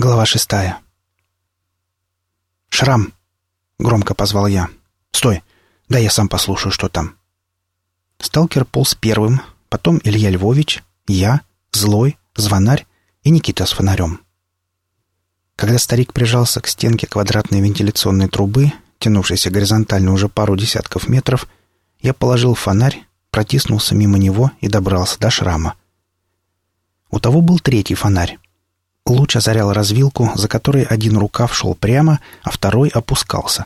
Глава шестая. «Шрам!» — громко позвал я. «Стой! Да я сам послушаю, что там». Сталкер полз первым, потом Илья Львович, я, Злой, Звонарь и Никита с фонарем. Когда старик прижался к стенке квадратной вентиляционной трубы, тянувшейся горизонтально уже пару десятков метров, я положил фонарь, протиснулся мимо него и добрался до шрама. У того был третий фонарь. Луч озарял развилку, за которой один рукав шел прямо, а второй опускался.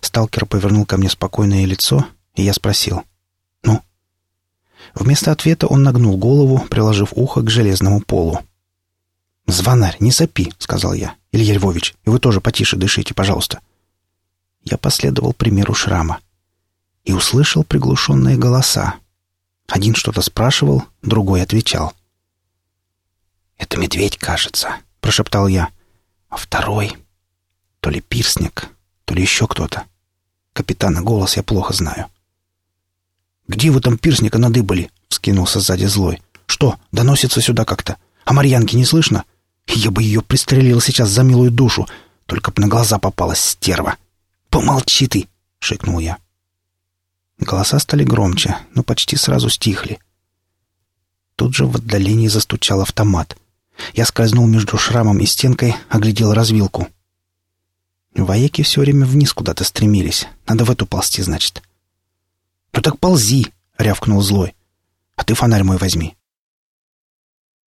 Сталкер повернул ко мне спокойное лицо, и я спросил. «Ну?» Вместо ответа он нагнул голову, приложив ухо к железному полу. «Звонарь, не сопи», — сказал я. «Илья Львович, и вы тоже потише дышите, пожалуйста». Я последовал примеру шрама и услышал приглушенные голоса. Один что-то спрашивал, другой отвечал. «Это медведь, кажется», — прошептал я. «А второй...» То ли пирсник, то ли еще кто-то. Капитана голос я плохо знаю. «Где вы там пирсника надыбали?» — вскинулся сзади злой. «Что, доносится сюда как-то? А Марьянки не слышно? Я бы ее пристрелил сейчас за милую душу, только б на глаза попалась стерва». «Помолчи ты!» — шикнул я. Голоса стали громче, но почти сразу стихли. Тут же в отдалении застучал автомат — я скользнул между шрамом и стенкой, оглядел развилку. Вояки все время вниз куда-то стремились. Надо в эту ползти, значит. «Ну так ползи!» — рявкнул злой. «А ты фонарь мой возьми».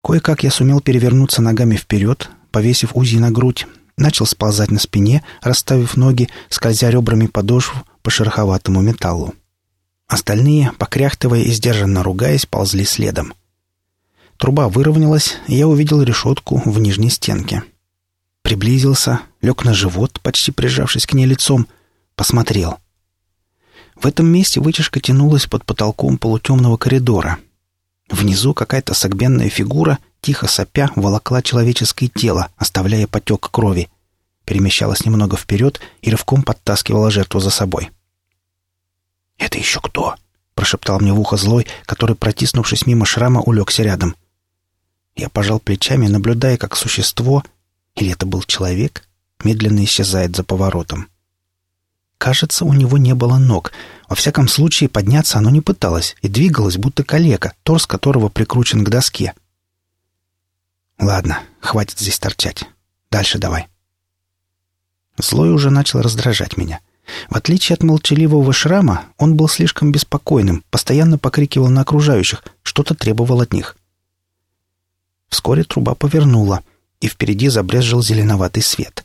Кое-как я сумел перевернуться ногами вперед, повесив УЗИ на грудь, начал сползать на спине, расставив ноги, скользя ребрами подошв по шероховатому металлу. Остальные, покряхтывая и сдержанно ругаясь, ползли следом. Труба выровнялась, и я увидел решетку в нижней стенке. Приблизился, лег на живот, почти прижавшись к ней лицом, посмотрел. В этом месте вытяжка тянулась под потолком полутемного коридора. Внизу какая-то согбенная фигура, тихо сопя, волокла человеческое тело, оставляя потек крови. Перемещалась немного вперед и рывком подтаскивала жертву за собой. «Это еще кто?» — прошептал мне в ухо злой, который, протиснувшись мимо шрама, улегся рядом. Я пожал плечами, наблюдая, как существо, или это был человек, медленно исчезает за поворотом. Кажется, у него не было ног. Во всяком случае, подняться оно не пыталось и двигалось, будто калека, торс которого прикручен к доске. «Ладно, хватит здесь торчать. Дальше давай». Злой уже начал раздражать меня. В отличие от молчаливого шрама, он был слишком беспокойным, постоянно покрикивал на окружающих, что-то требовал от них. Вскоре труба повернула, и впереди забрезжил зеленоватый свет.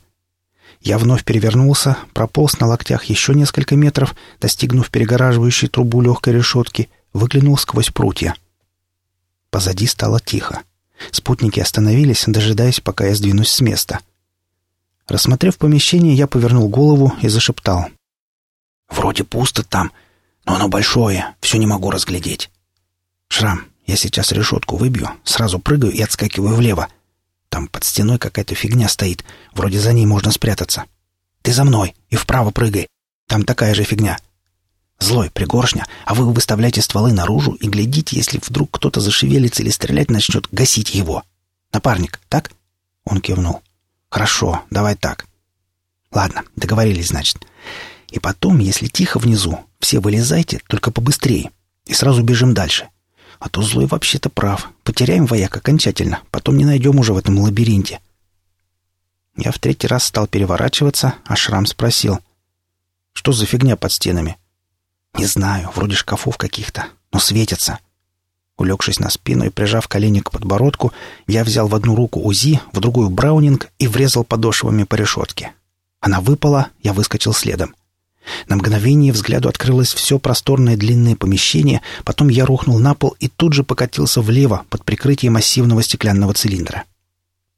Я вновь перевернулся, прополз на локтях еще несколько метров, достигнув перегораживающей трубу легкой решетки, выглянул сквозь прутья. Позади стало тихо. Спутники остановились, дожидаясь, пока я сдвинусь с места. Рассмотрев помещение, я повернул голову и зашептал. «Вроде пусто там, но оно большое, все не могу разглядеть. Шрам, я сейчас решетку выбью, сразу прыгаю и отскакиваю влево. Там под стеной какая-то фигня стоит, вроде за ней можно спрятаться. Ты за мной и вправо прыгай. Там такая же фигня. Злой, пригоршня, а вы выставляйте стволы наружу и глядите, если вдруг кто-то зашевелится или стрелять начнет, гасить его. Напарник, так? Он кивнул. Хорошо, давай так. Ладно, договорились, значит. И потом, если тихо внизу, все вылезайте, только побыстрее. И сразу бежим дальше. А то злой вообще-то прав. Потеряем вояк окончательно. Потом не найдем уже в этом лабиринте. Я в третий раз стал переворачиваться, а Шрам спросил. «Что за фигня под стенами?» «Не знаю, вроде шкафов каких-то, но светятся». Улегшись на спину и прижав колени к подбородку, я взял в одну руку УЗИ, в другую браунинг и врезал подошвами по решетке. Она выпала, я выскочил следом. На мгновение взгляду открылось все просторное длинное помещение, потом я рухнул на пол и тут же покатился влево под прикрытием массивного стеклянного цилиндра.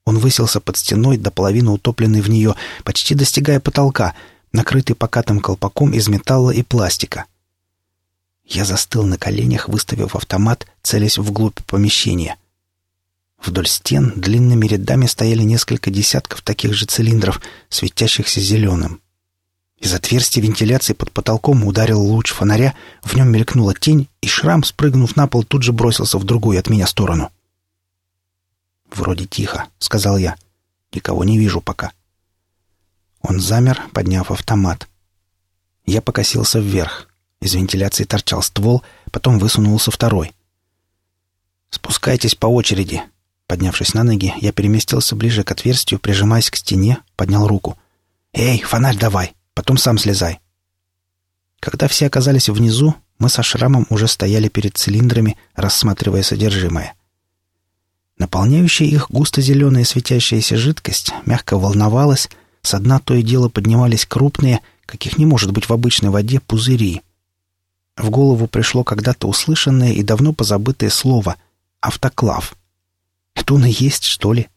Он высился под стеной, до половины утопленный в нее, почти достигая потолка, накрытый покатым колпаком из металла и пластика. Я застыл на коленях, выставив автомат, целясь вглубь помещения. Вдоль стен длинными рядами стояли несколько десятков таких же цилиндров, светящихся зеленым. Из отверстия вентиляции под потолком ударил луч фонаря, в нем мелькнула тень, и шрам, спрыгнув на пол, тут же бросился в другую от меня сторону. «Вроде тихо», — сказал я. Никого не вижу пока. Он замер, подняв автомат. Я покосился вверх. Из вентиляции торчал ствол, потом высунулся второй. «Спускайтесь по очереди». Поднявшись на ноги, я переместился ближе к отверстию, прижимаясь к стене, поднял руку. «Эй, фонарь давай, потом сам слезай». Когда все оказались внизу, мы со шрамом уже стояли перед цилиндрами, рассматривая содержимое. Наполняющая их густо-зеленая светящаяся жидкость мягко волновалась, с дна то и дело поднимались крупные, каких не может быть в обычной воде, пузыри. В голову пришло когда-то услышанное и давно позабытое слово «автоклав». Это он и есть, что ли?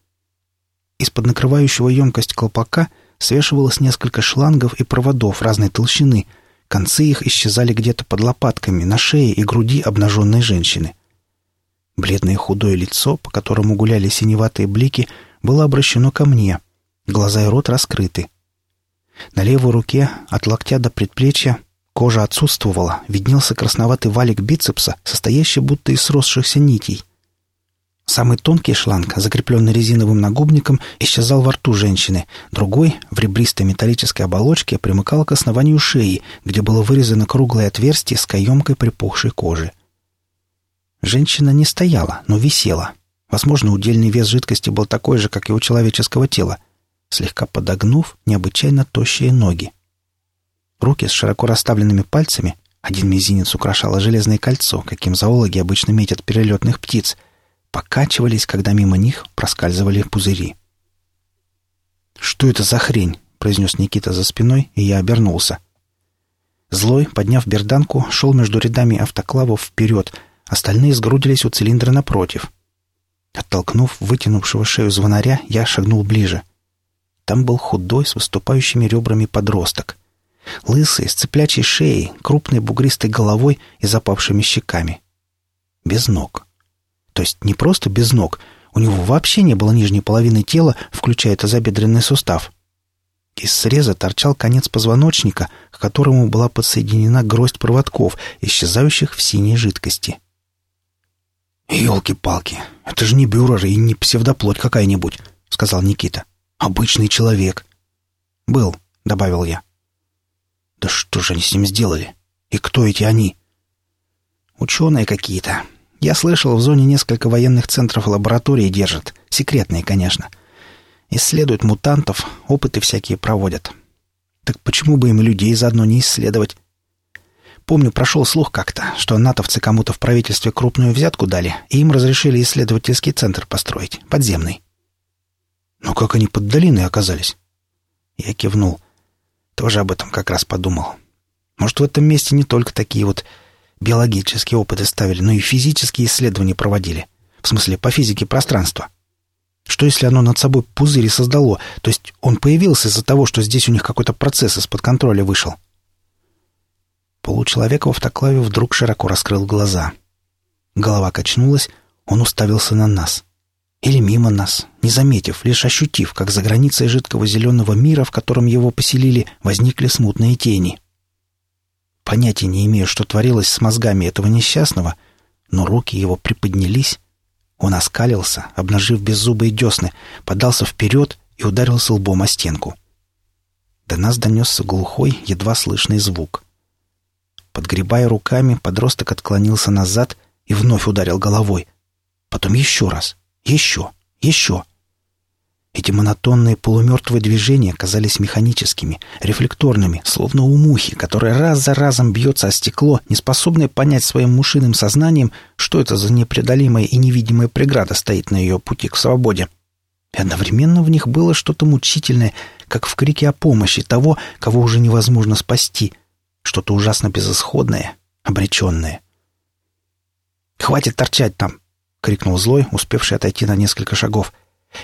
Из-под накрывающего емкость колпака свешивалось несколько шлангов и проводов разной толщины. Концы их исчезали где-то под лопатками, на шее и груди обнаженной женщины. Бледное худое лицо, по которому гуляли синеватые блики, было обращено ко мне. Глаза и рот раскрыты. На левой руке, от локтя до предплечья, кожа отсутствовала, виднелся красноватый валик бицепса, состоящий будто из сросшихся нитей. Самый тонкий шланг, закрепленный резиновым нагубником, исчезал во рту женщины. Другой, в ребристой металлической оболочке, примыкал к основанию шеи, где было вырезано круглое отверстие с каемкой припухшей кожи. Женщина не стояла, но висела. Возможно, удельный вес жидкости был такой же, как и у человеческого тела. Слегка подогнув необычайно тощие ноги. Руки с широко расставленными пальцами, один мизинец украшало железное кольцо, каким зоологи обычно метят перелетных птиц, покачивались, когда мимо них проскальзывали пузыри. «Что это за хрень?» — произнес Никита за спиной, и я обернулся. Злой, подняв берданку, шел между рядами автоклавов вперед, Остальные сгрудились у цилиндра напротив. Оттолкнув вытянувшего шею звонаря, я шагнул ближе. Там был худой, с выступающими ребрами подросток. Лысый, с цеплячей шеей, крупной бугристой головой и запавшими щеками. Без ног. То есть не просто без ног, у него вообще не было нижней половины тела, включая тазобедренный сустав. Из среза торчал конец позвоночника, к которому была подсоединена гроздь проводков, исчезающих в синей жидкости. «Елки-палки, это же не бюрер и не псевдоплоть какая-нибудь», — сказал Никита. «Обычный человек». «Был», — добавил я. «Да что же они с ним сделали? И кто эти они?» «Ученые какие-то. Я слышал, в зоне несколько военных центров лабораторий держат. Секретные, конечно. Исследуют мутантов, опыты всякие проводят. Так почему бы им людей заодно не исследовать?» Помню, прошел слух как-то, что натовцы кому-то в правительстве крупную взятку дали, и им разрешили исследовательский центр построить, подземный. Но как они под долиной оказались? Я кивнул. Тоже об этом как раз подумал. Может, в этом месте не только такие вот биологические опыты ставили, но и физические исследования проводили. В смысле, по физике пространства. Что если оно над собой пузырь создало? То есть он появился из-за того, что здесь у них какой-то процесс из-под контроля вышел? Получеловек в автоклаве вдруг широко раскрыл глаза. Голова качнулась, он уставился на нас. Или мимо нас, не заметив, лишь ощутив, как за границей жидкого зеленого мира, в котором его поселили, возникли смутные тени. Понятия не имею, что творилось с мозгами этого несчастного, но руки его приподнялись. Он оскалился, обнажив беззубые десны, подался вперед и ударился лбом о стенку. До нас донесся глухой, едва слышный звук. Подгребая руками, подросток отклонился назад и вновь ударил головой. Потом еще раз. Еще. Еще. Эти монотонные полумертвые движения казались механическими, рефлекторными, словно у мухи, которая раз за разом бьется о стекло, не способная понять своим мушиным сознанием, что это за непреодолимая и невидимая преграда стоит на ее пути к свободе. И одновременно в них было что-то мучительное, как в крике о помощи того, кого уже невозможно спасти — что-то ужасно безысходное, обреченное. «Хватит торчать там!» — крикнул злой, успевший отойти на несколько шагов.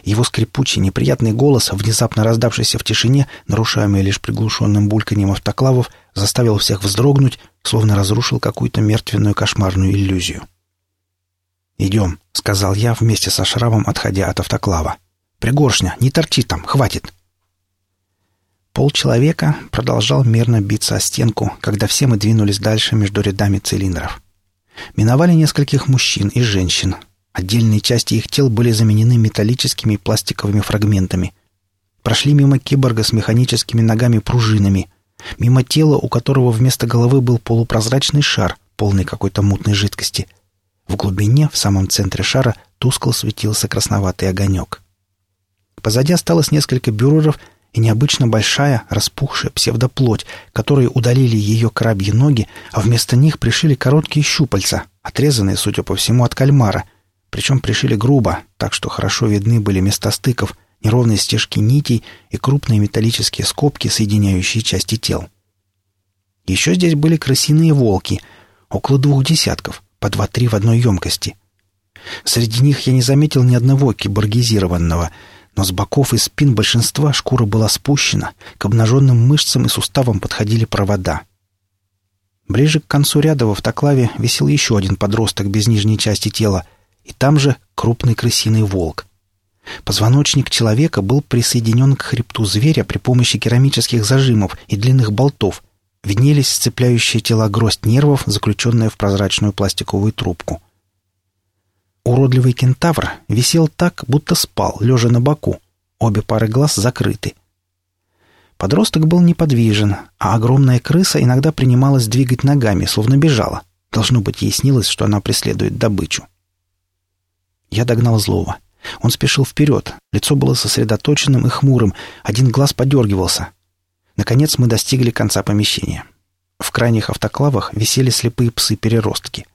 Его скрипучий, неприятный голос, внезапно раздавшийся в тишине, нарушаемый лишь приглушенным бульканьем автоклавов, заставил всех вздрогнуть, словно разрушил какую-то мертвенную кошмарную иллюзию. «Идем», — сказал я вместе со шрамом, отходя от автоклава. «Пригоршня, не торчи там, хватит!» Полчеловека продолжал мерно биться о стенку, когда все мы двинулись дальше между рядами цилиндров. Миновали нескольких мужчин и женщин. Отдельные части их тел были заменены металлическими и пластиковыми фрагментами, Прошли мимо киборга с механическими ногами-пружинами. Мимо тела, у которого вместо головы был полупрозрачный шар, полный какой-то мутной жидкости. В глубине, в самом центре шара, тускло светился красноватый огонек. Позади осталось несколько бюреров и необычно большая, распухшая псевдоплоть, которые удалили ее крабьи ноги, а вместо них пришили короткие щупальца, отрезанные, судя по всему, от кальмара. Причем пришили грубо, так что хорошо видны были места стыков, неровные стежки нитей и крупные металлические скобки, соединяющие части тел. Еще здесь были крысиные волки, около двух десятков, по два-три в одной емкости. Среди них я не заметил ни одного киборгизированного — но с боков и спин большинства шкура была спущена, к обнаженным мышцам и суставам подходили провода. Ближе к концу ряда в автоклаве висел еще один подросток без нижней части тела, и там же крупный крысиный волк. Позвоночник человека был присоединен к хребту зверя при помощи керамических зажимов и длинных болтов. Виднелись сцепляющие тела гроздь нервов, заключенная в прозрачную пластиковую трубку — Уродливый кентавр висел так, будто спал, лежа на боку. Обе пары глаз закрыты. Подросток был неподвижен, а огромная крыса иногда принималась двигать ногами, словно бежала. Должно быть, ей снилось, что она преследует добычу. Я догнал злого. Он спешил вперед. Лицо было сосредоточенным и хмурым. Один глаз подергивался. Наконец мы достигли конца помещения. В крайних автоклавах висели слепые псы-переростки.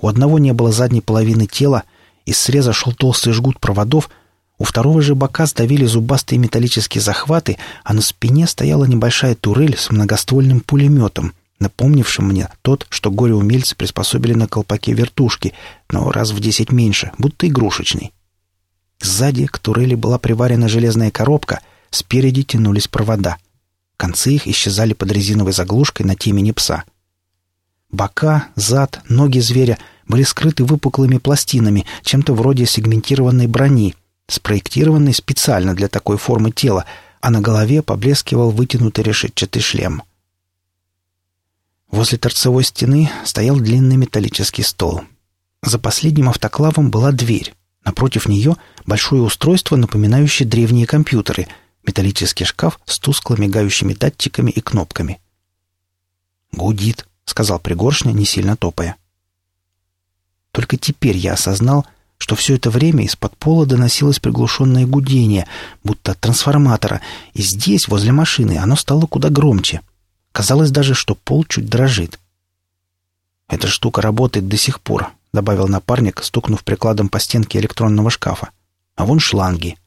У одного не было задней половины тела, из среза шел толстый жгут проводов, у второго же бока сдавили зубастые металлические захваты, а на спине стояла небольшая турель с многоствольным пулеметом, напомнившим мне тот, что горе-умельцы приспособили на колпаке вертушки, но раз в десять меньше, будто игрушечный. Сзади к турели была приварена железная коробка, спереди тянулись провода. Концы их исчезали под резиновой заглушкой на темени пса — Бока, зад, ноги зверя были скрыты выпуклыми пластинами, чем-то вроде сегментированной брони, спроектированной специально для такой формы тела, а на голове поблескивал вытянутый решетчатый шлем. Возле торцевой стены стоял длинный металлический стол. За последним автоклавом была дверь. Напротив нее большое устройство, напоминающее древние компьютеры, металлический шкаф с тускло мигающими датчиками и кнопками. «Гудит», — сказал Пригоршня, не сильно топая. Только теперь я осознал, что все это время из-под пола доносилось приглушенное гудение, будто от трансформатора, и здесь, возле машины, оно стало куда громче. Казалось даже, что пол чуть дрожит. «Эта штука работает до сих пор», — добавил напарник, стукнув прикладом по стенке электронного шкафа. «А вон шланги».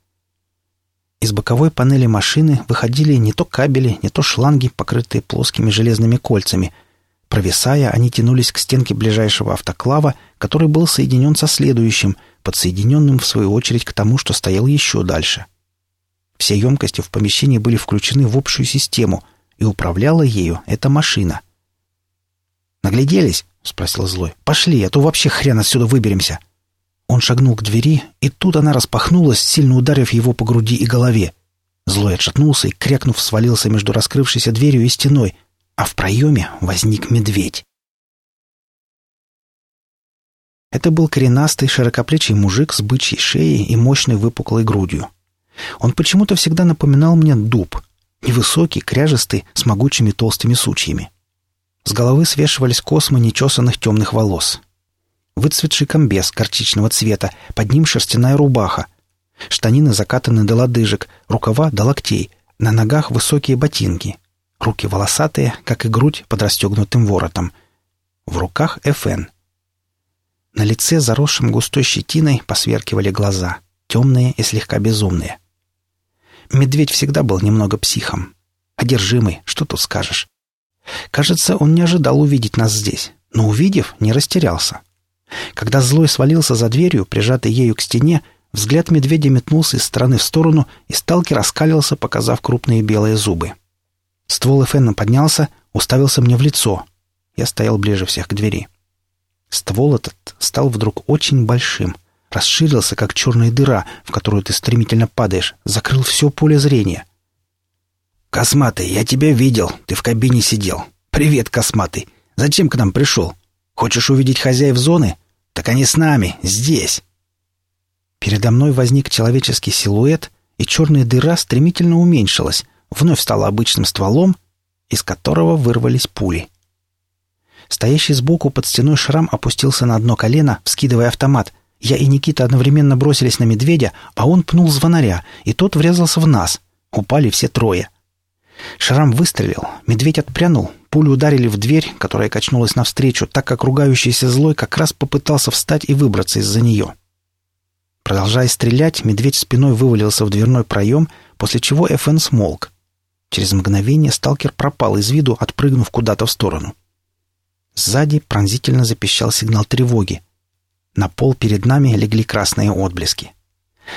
Из боковой панели машины выходили не то кабели, не то шланги, покрытые плоскими железными кольцами — Провисая, они тянулись к стенке ближайшего автоклава, который был соединен со следующим, подсоединенным в свою очередь к тому, что стоял еще дальше. Все емкости в помещении были включены в общую систему, и управляла ею эта машина. «Нагляделись?» — спросил Злой. «Пошли, а то вообще хрен отсюда выберемся». Он шагнул к двери, и тут она распахнулась, сильно ударив его по груди и голове. Злой отшатнулся и, крякнув, свалился между раскрывшейся дверью и стеной — а в проеме возник медведь. Это был коренастый, широкоплечий мужик с бычьей шеей и мощной выпуклой грудью. Он почему-то всегда напоминал мне дуб. Невысокий, кряжестый, с могучими толстыми сучьями. С головы свешивались космы нечесанных темных волос. Выцветший комбез горчичного цвета, под ним шерстяная рубаха. Штанины закатаны до лодыжек, рукава до локтей, на ногах высокие ботинки — Руки волосатые, как и грудь под расстегнутым воротом. В руках ФН. На лице, заросшем густой щетиной, посверкивали глаза, темные и слегка безумные. Медведь всегда был немного психом. Одержимый, что тут скажешь. Кажется, он не ожидал увидеть нас здесь, но, увидев, не растерялся. Когда злой свалился за дверью, прижатый ею к стене, взгляд медведя метнулся из стороны в сторону, и сталкер раскалился, показав крупные белые зубы. Ствол Эфена поднялся, уставился мне в лицо. Я стоял ближе всех к двери. Ствол этот стал вдруг очень большим, расширился, как черная дыра, в которую ты стремительно падаешь, закрыл все поле зрения. «Косматый, я тебя видел, ты в кабине сидел. Привет, Косматый. Зачем к нам пришел? Хочешь увидеть хозяев зоны? Так они с нами, здесь». Передо мной возник человеческий силуэт, и черная дыра стремительно уменьшилась, вновь стала обычным стволом, из которого вырвались пули. Стоящий сбоку под стеной шрам опустился на одно колено, вскидывая автомат. Я и Никита одновременно бросились на медведя, а он пнул звонаря, и тот врезался в нас. Упали все трое. Шрам выстрелил, медведь отпрянул, пули ударили в дверь, которая качнулась навстречу, так как ругающийся злой как раз попытался встать и выбраться из-за нее. Продолжая стрелять, медведь спиной вывалился в дверной проем, после чего ФН смолк. Через мгновение сталкер пропал из виду, отпрыгнув куда-то в сторону. Сзади пронзительно запищал сигнал тревоги. На пол перед нами легли красные отблески.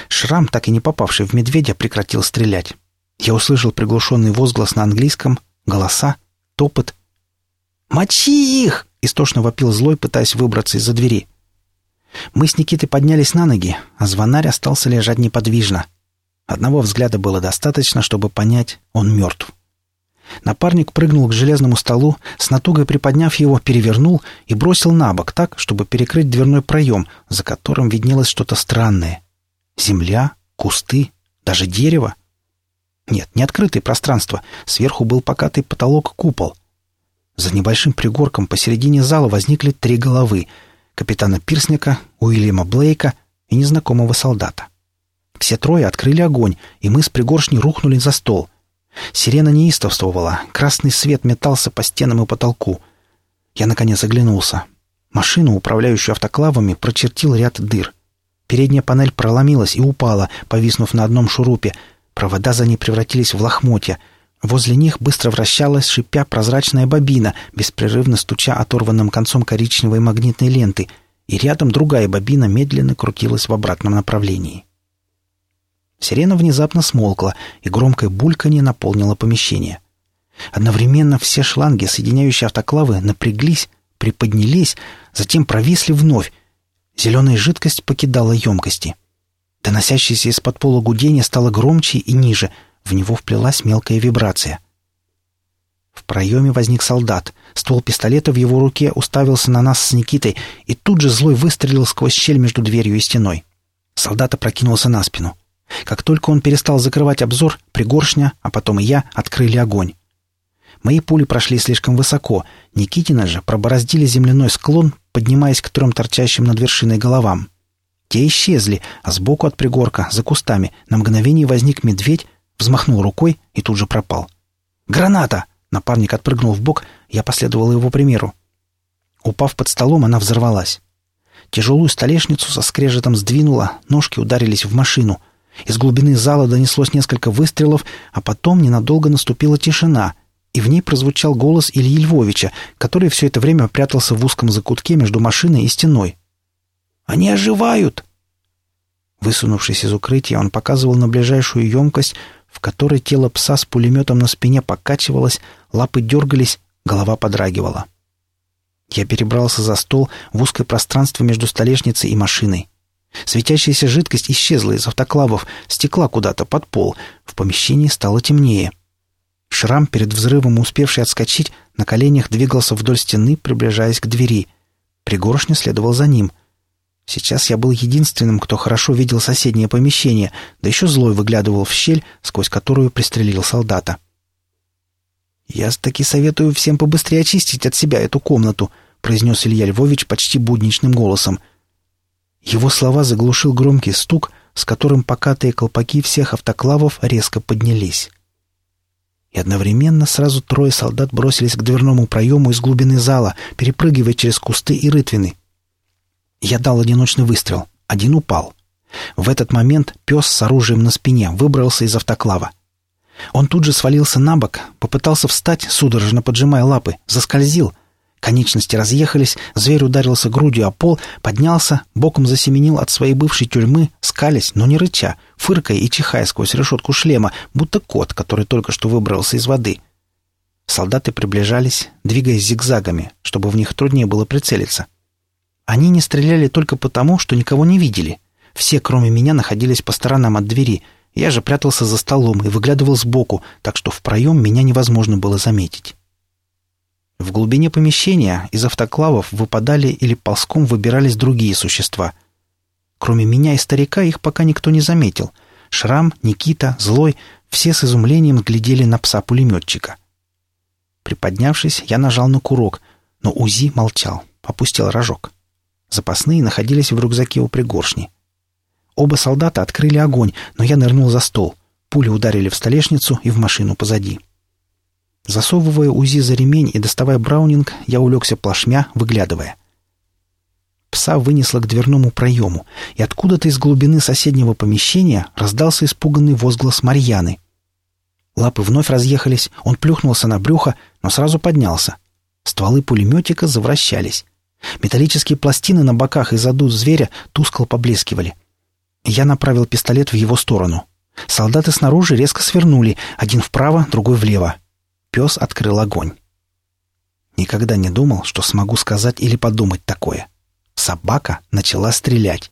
Шрам, так и не попавший в медведя, прекратил стрелять. Я услышал приглушенный возглас на английском, голоса, топот. «Мочи их!» — истошно вопил злой, пытаясь выбраться из-за двери. Мы с Никитой поднялись на ноги, а звонарь остался лежать неподвижно. Одного взгляда было достаточно, чтобы понять, он мертв. Напарник прыгнул к железному столу, с натугой приподняв его, перевернул и бросил на бок так, чтобы перекрыть дверной проем, за которым виднелось что-то странное. Земля, кусты, даже дерево. Нет, не открытое пространство. Сверху был покатый потолок-купол. За небольшим пригорком посередине зала возникли три головы — капитана Пирсника, Уильяма Блейка и незнакомого солдата. Все трое открыли огонь, и мы с пригоршней рухнули за стол. Сирена неистовствовала, красный свет метался по стенам и потолку. Я, наконец, оглянулся. Машину, управляющую автоклавами, прочертил ряд дыр. Передняя панель проломилась и упала, повиснув на одном шурупе. Провода за ней превратились в лохмотья. Возле них быстро вращалась, шипя, прозрачная бобина, беспрерывно стуча оторванным концом коричневой магнитной ленты, и рядом другая бобина медленно крутилась в обратном направлении. Сирена внезапно смолкла, и громкое бульканье наполнило помещение. Одновременно все шланги, соединяющие автоклавы, напряглись, приподнялись, затем провисли вновь. Зеленая жидкость покидала емкости. Доносящееся из-под пола гудение стало громче и ниже, в него вплелась мелкая вибрация. В проеме возник солдат. Ствол пистолета в его руке уставился на нас с Никитой, и тут же злой выстрелил сквозь щель между дверью и стеной. Солдат опрокинулся на спину. Как только он перестал закрывать обзор, пригоршня, а потом и я, открыли огонь. Мои пули прошли слишком высоко, Никитина же пробороздили земляной склон, поднимаясь к трем торчащим над вершиной головам. Те исчезли, а сбоку от пригорка, за кустами, на мгновение возник медведь, взмахнул рукой и тут же пропал. «Граната!» Напарник отпрыгнул в бок, я последовал его примеру. Упав под столом, она взорвалась. Тяжелую столешницу со скрежетом сдвинула, ножки ударились в машину — из глубины зала донеслось несколько выстрелов, а потом ненадолго наступила тишина, и в ней прозвучал голос Ильи Львовича, который все это время прятался в узком закутке между машиной и стеной. «Они оживают!» Высунувшись из укрытия, он показывал на ближайшую емкость, в которой тело пса с пулеметом на спине покачивалось, лапы дергались, голова подрагивала. Я перебрался за стол в узкое пространство между столешницей и машиной. Светящаяся жидкость исчезла из автоклавов, стекла куда-то под пол. В помещении стало темнее. Шрам, перед взрывом успевший отскочить, на коленях двигался вдоль стены, приближаясь к двери. Пригоршня следовал за ним. Сейчас я был единственным, кто хорошо видел соседнее помещение, да еще злой выглядывал в щель, сквозь которую пристрелил солдата. «Я таки советую всем побыстрее очистить от себя эту комнату», произнес Илья Львович почти будничным голосом — его слова заглушил громкий стук, с которым покатые колпаки всех автоклавов резко поднялись. И одновременно сразу трое солдат бросились к дверному проему из глубины зала, перепрыгивая через кусты и рытвины. Я дал одиночный выстрел. Один упал. В этот момент пес с оружием на спине выбрался из автоклава. Он тут же свалился на бок, попытался встать, судорожно поджимая лапы, заскользил — Конечности разъехались, зверь ударился грудью о пол, поднялся, боком засеменил от своей бывшей тюрьмы, скалясь, но не рыча, фыркая и чихая сквозь решетку шлема, будто кот, который только что выбрался из воды. Солдаты приближались, двигаясь зигзагами, чтобы в них труднее было прицелиться. Они не стреляли только потому, что никого не видели. Все, кроме меня, находились по сторонам от двери. Я же прятался за столом и выглядывал сбоку, так что в проем меня невозможно было заметить. В глубине помещения из автоклавов выпадали или ползком выбирались другие существа. Кроме меня и старика их пока никто не заметил. Шрам, Никита, Злой — все с изумлением глядели на пса-пулеметчика. Приподнявшись, я нажал на курок, но УЗИ молчал, опустил рожок. Запасные находились в рюкзаке у пригоршни. Оба солдата открыли огонь, но я нырнул за стол. Пули ударили в столешницу и в машину позади. Засовывая УЗИ за ремень и доставая браунинг, я улегся плашмя, выглядывая. Пса вынесло к дверному проему, и откуда-то из глубины соседнего помещения раздался испуганный возглас Марьяны. Лапы вновь разъехались, он плюхнулся на брюхо, но сразу поднялся. Стволы пулеметика завращались. Металлические пластины на боках и заду зверя тускло поблескивали. Я направил пистолет в его сторону. Солдаты снаружи резко свернули, один вправо, другой влево. Пес открыл огонь. Никогда не думал, что смогу сказать или подумать такое. Собака начала стрелять.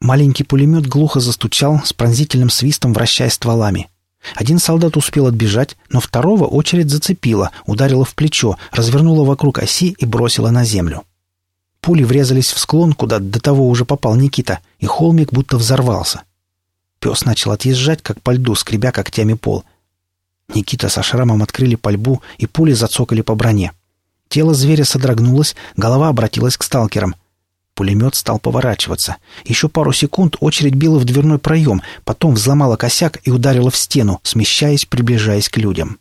Маленький пулемет глухо застучал, с пронзительным свистом вращая стволами. Один солдат успел отбежать, но второго очередь зацепила, ударила в плечо, развернула вокруг оси и бросила на землю. Пули врезались в склон, куда до того уже попал Никита, и холмик будто взорвался. Пес начал отъезжать, как по льду, скребя когтями пол. Никита со шрамом открыли пальбу, и пули зацокали по броне. Тело зверя содрогнулось, голова обратилась к сталкерам. Пулемет стал поворачиваться. Еще пару секунд очередь била в дверной проем, потом взломала косяк и ударила в стену, смещаясь, приближаясь к людям.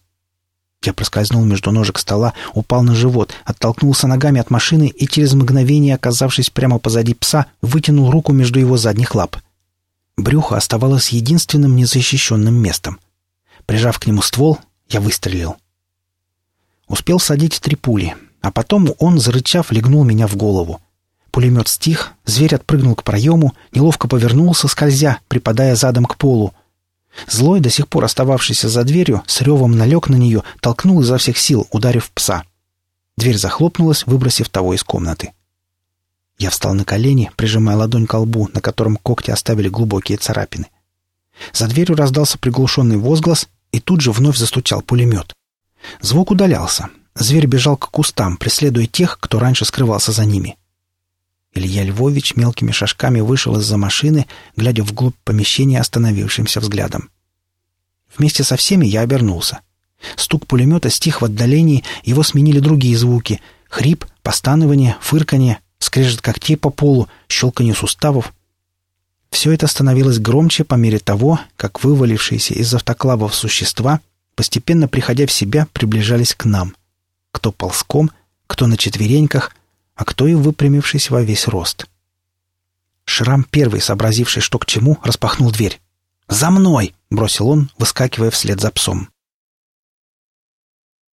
Я проскользнул между ножек стола, упал на живот, оттолкнулся ногами от машины и через мгновение, оказавшись прямо позади пса, вытянул руку между его задних лап. Брюхо оставалось единственным незащищенным местом. Прижав к нему ствол, я выстрелил. Успел садить три пули, а потом он, зарычав, легнул меня в голову. Пулемет стих, зверь отпрыгнул к проему, неловко повернулся, скользя, припадая задом к полу. Злой, до сих пор остававшийся за дверью, с ревом налег на нее, толкнул изо всех сил, ударив пса. Дверь захлопнулась, выбросив того из комнаты. Я встал на колени, прижимая ладонь к лбу, на котором когти оставили глубокие царапины. За дверью раздался приглушенный возглас, и тут же вновь застучал пулемет. Звук удалялся. Зверь бежал к кустам, преследуя тех, кто раньше скрывался за ними. Илья Львович мелкими шажками вышел из-за машины, глядя вглубь помещения остановившимся взглядом. Вместе со всеми я обернулся. Стук пулемета стих в отдалении, его сменили другие звуки — хрип, постанование, фырканье, скрежет когтей по полу, щелканье суставов. Все это становилось громче по мере того, как вывалившиеся из автоклавов существа — постепенно приходя в себя, приближались к нам. Кто ползком, кто на четвереньках, а кто и выпрямившись во весь рост. Шрам, первый сообразивший, что к чему, распахнул дверь. «За мной!» — бросил он, выскакивая вслед за псом.